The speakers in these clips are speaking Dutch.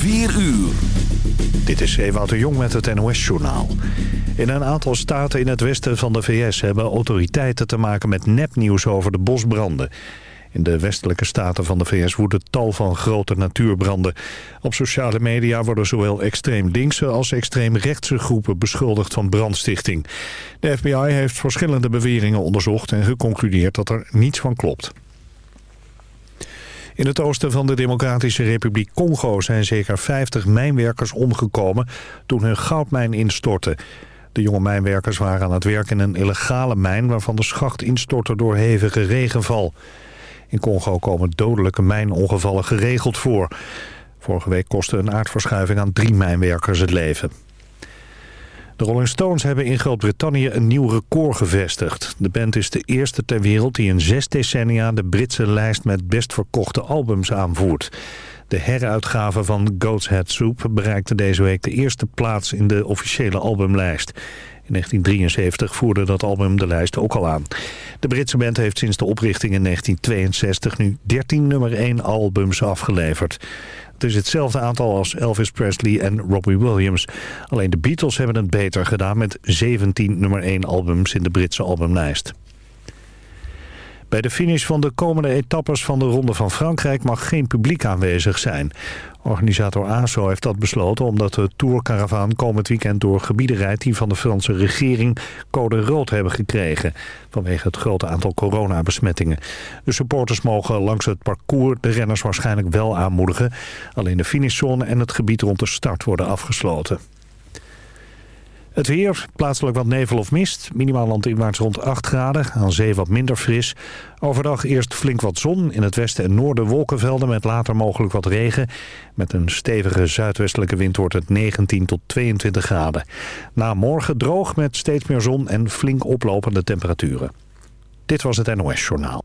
4 uur. Dit is Ewout de Jong met het NOS-journaal. In een aantal staten in het westen van de VS hebben autoriteiten te maken met nepnieuws over de bosbranden. In de westelijke staten van de VS woedt tal van grote natuurbranden. Op sociale media worden zowel extreem linkse als extreem rechtse groepen beschuldigd van brandstichting. De FBI heeft verschillende beweringen onderzocht en geconcludeerd dat er niets van klopt. In het oosten van de Democratische Republiek Congo zijn zeker 50 mijnwerkers omgekomen toen hun goudmijn instortte. De jonge mijnwerkers waren aan het werk in een illegale mijn waarvan de schacht instortte door hevige regenval. In Congo komen dodelijke mijnongevallen geregeld voor. Vorige week kostte een aardverschuiving aan drie mijnwerkers het leven. De Rolling Stones hebben in Groot-Brittannië een nieuw record gevestigd. De band is de eerste ter wereld die in zes decennia de Britse lijst met best verkochte albums aanvoert. De heruitgave van Goat's Head Soup bereikte deze week de eerste plaats in de officiële albumlijst. In 1973 voerde dat album de lijst ook al aan. De Britse band heeft sinds de oprichting in 1962 nu 13 nummer 1 albums afgeleverd. Het is hetzelfde aantal als Elvis Presley en Robbie Williams. Alleen de Beatles hebben het beter gedaan met 17 nummer 1 albums in de Britse albumlijst. Bij de finish van de komende etappes van de Ronde van Frankrijk mag geen publiek aanwezig zijn. Organisator ASO heeft dat besloten omdat de Tourcaravaan komend weekend door gebieden rijdt die van de Franse regering code rood hebben gekregen. Vanwege het grote aantal coronabesmettingen. De supporters mogen langs het parcours de renners waarschijnlijk wel aanmoedigen. Alleen de finishzone en het gebied rond de start worden afgesloten. Het weer, plaatselijk wat nevel of mist. Minimaal landinwaarts rond 8 graden, aan zee wat minder fris. Overdag eerst flink wat zon, in het westen en noorden wolkenvelden... met later mogelijk wat regen. Met een stevige zuidwestelijke wind wordt het 19 tot 22 graden. Na morgen droog met steeds meer zon en flink oplopende temperaturen. Dit was het NOS Journaal.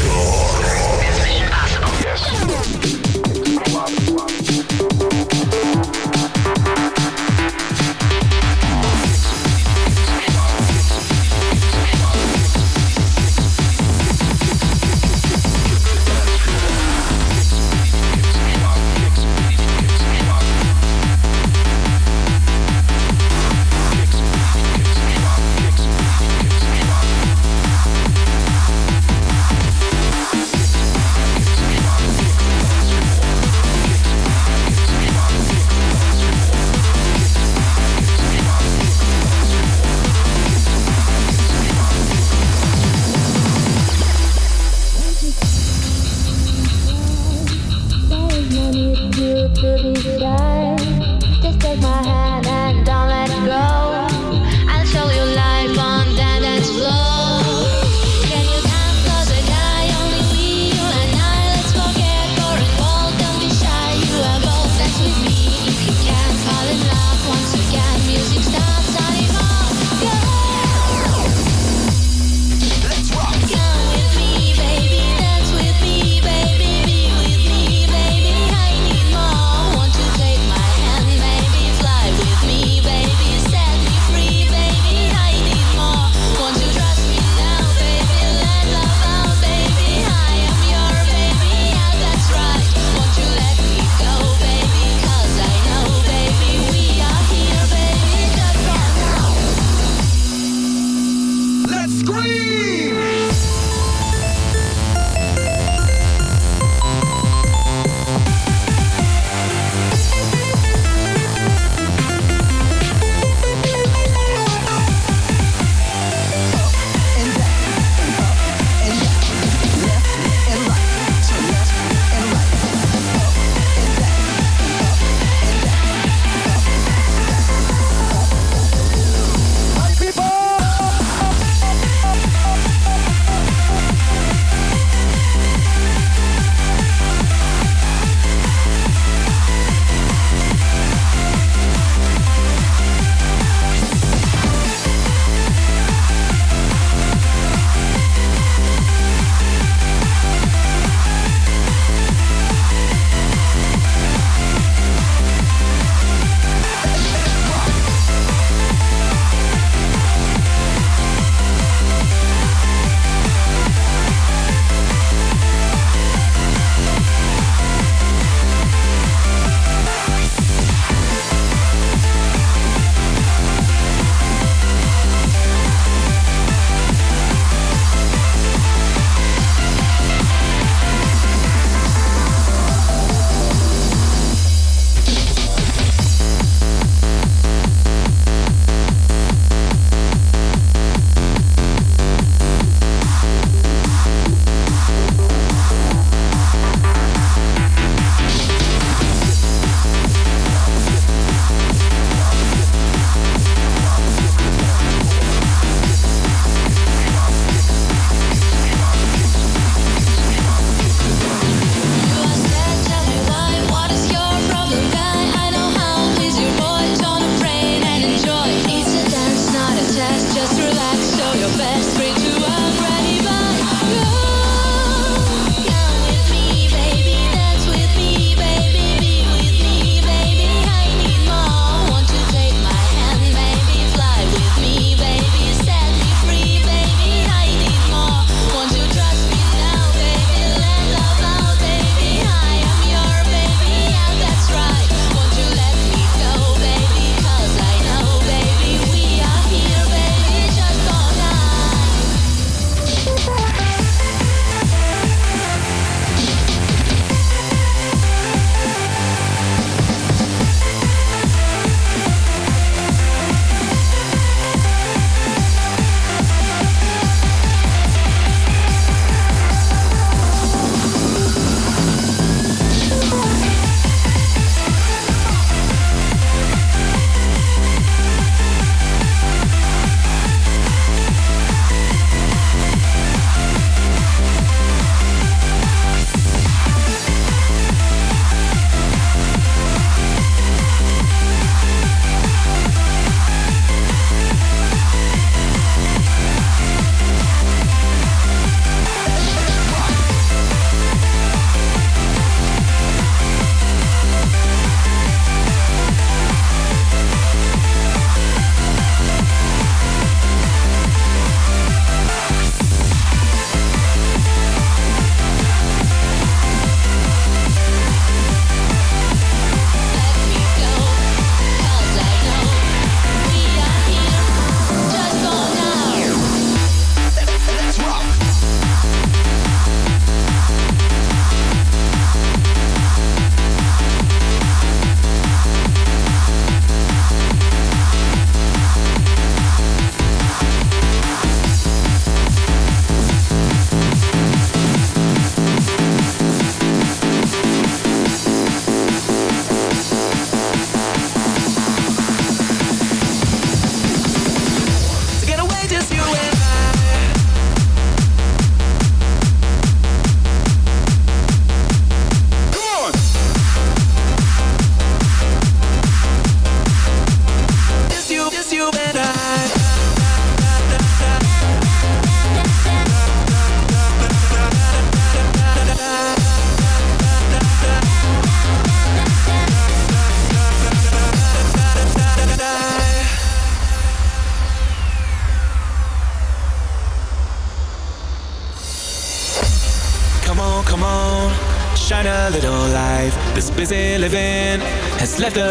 Terror.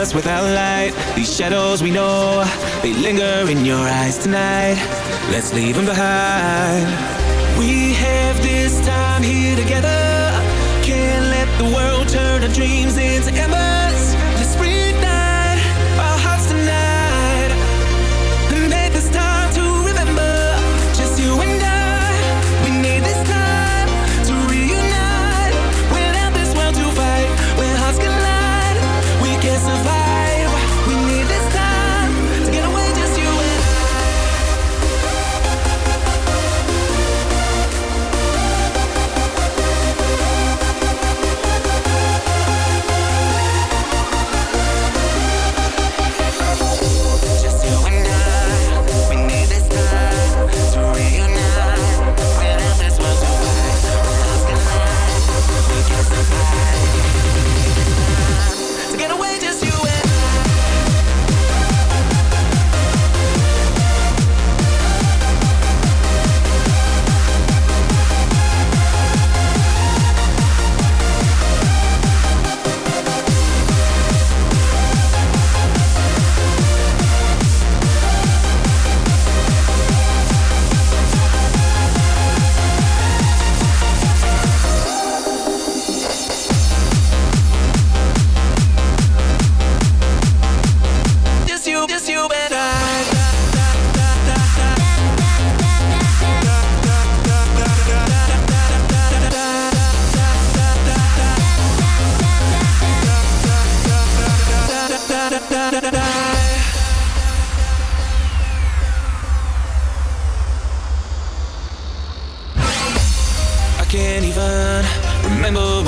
Has without light. These shadows we know, they linger in your eyes tonight. Let's leave them behind. We have this time here together. Can't let the world turn our dreams into embers.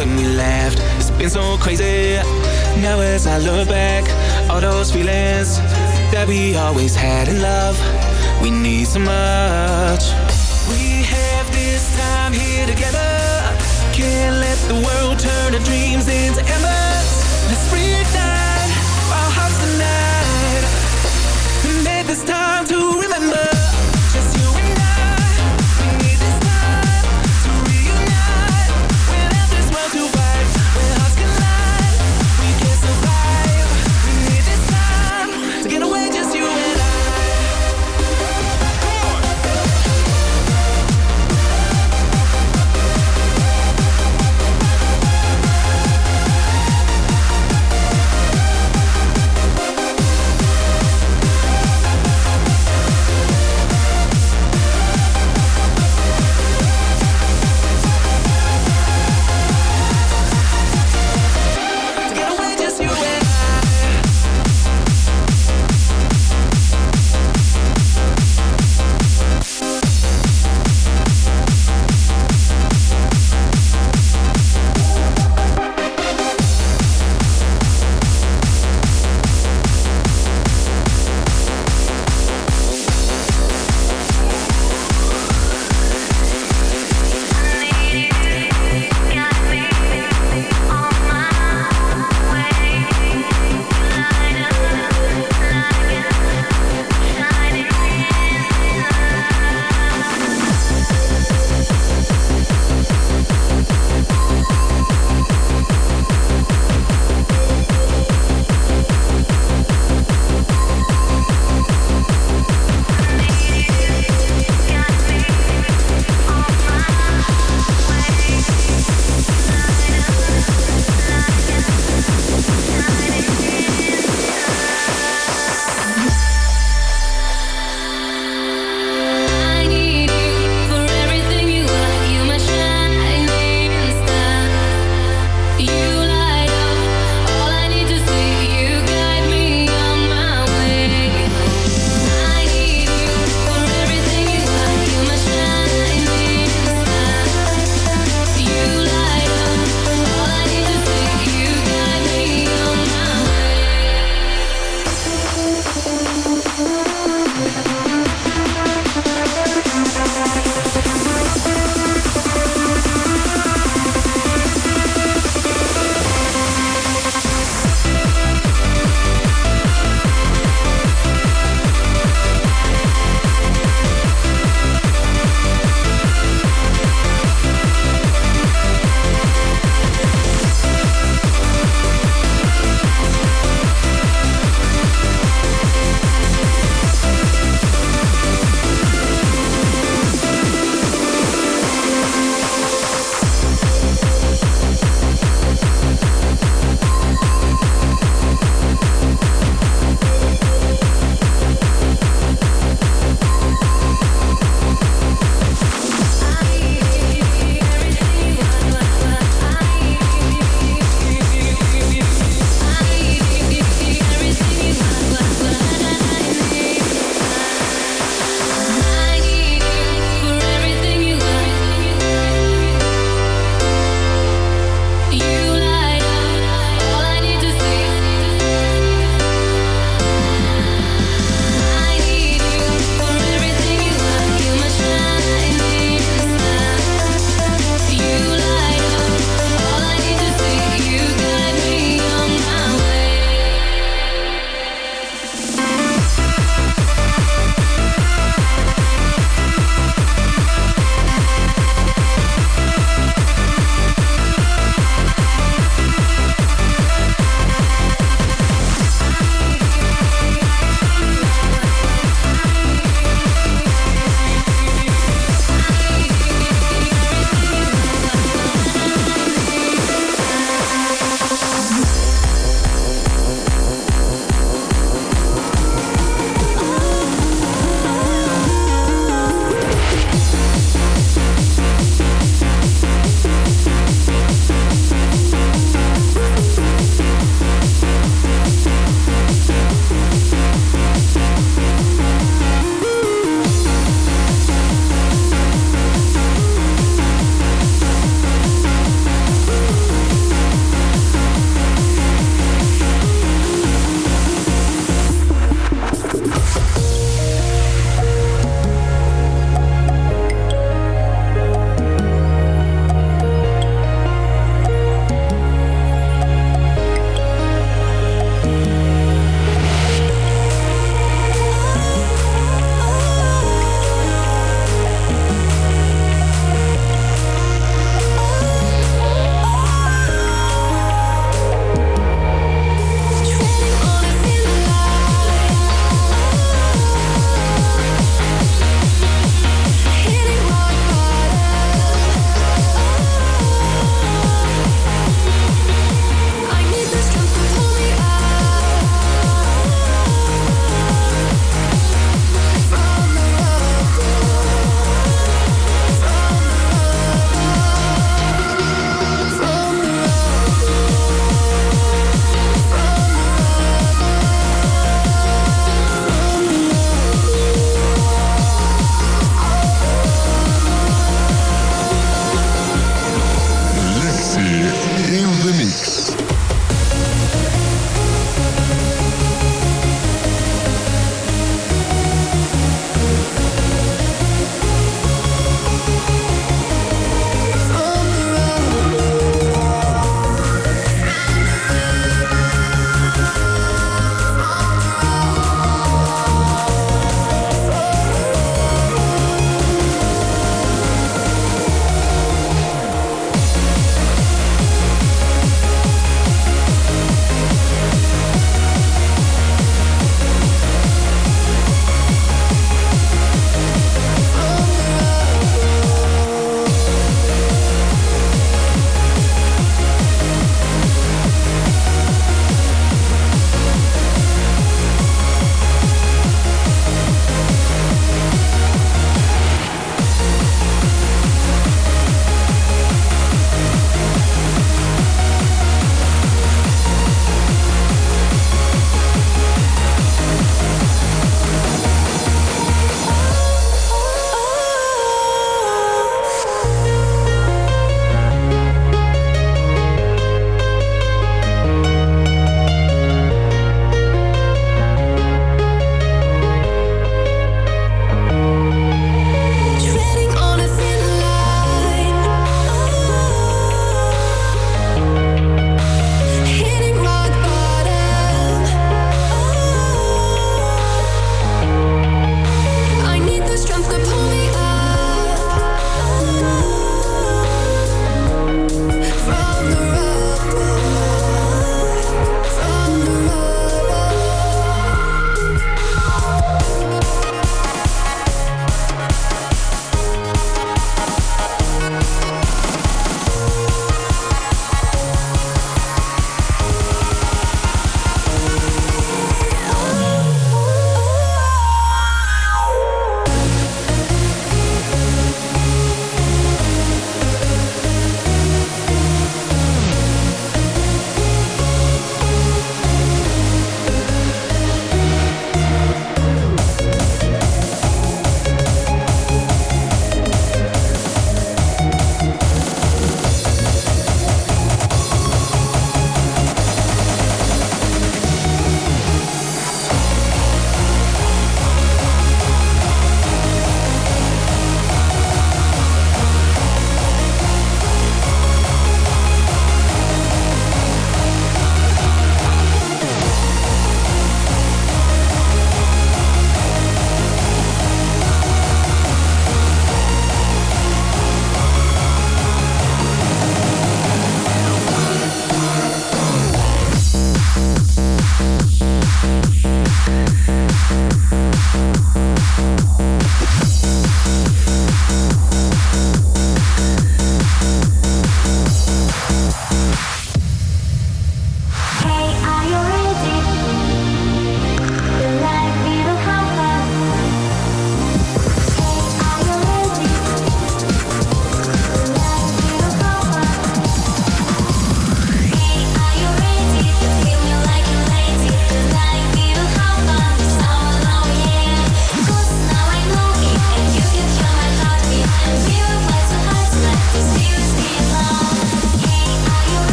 When we laughed. It's been so crazy. Now as I look back, all those feelings that we always had in love, we need so much. We have this time here together. Can't let the world turn our dreams into embers. Let's reignite our hearts tonight. Make this time to remember.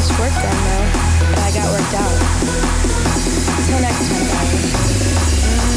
much work done though, but I got worked out. Till next time, guys.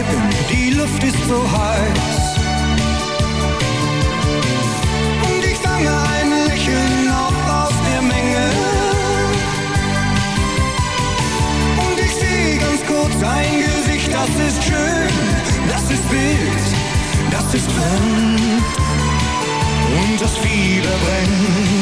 Durch die Luft ist so heiß. Und ich fange ein Lächeln auf aus der Menge. Und ich sehe ganz kurz ein Gesicht, das ist schön, das ist wild, das ist fremd. Und das Fieber brennt.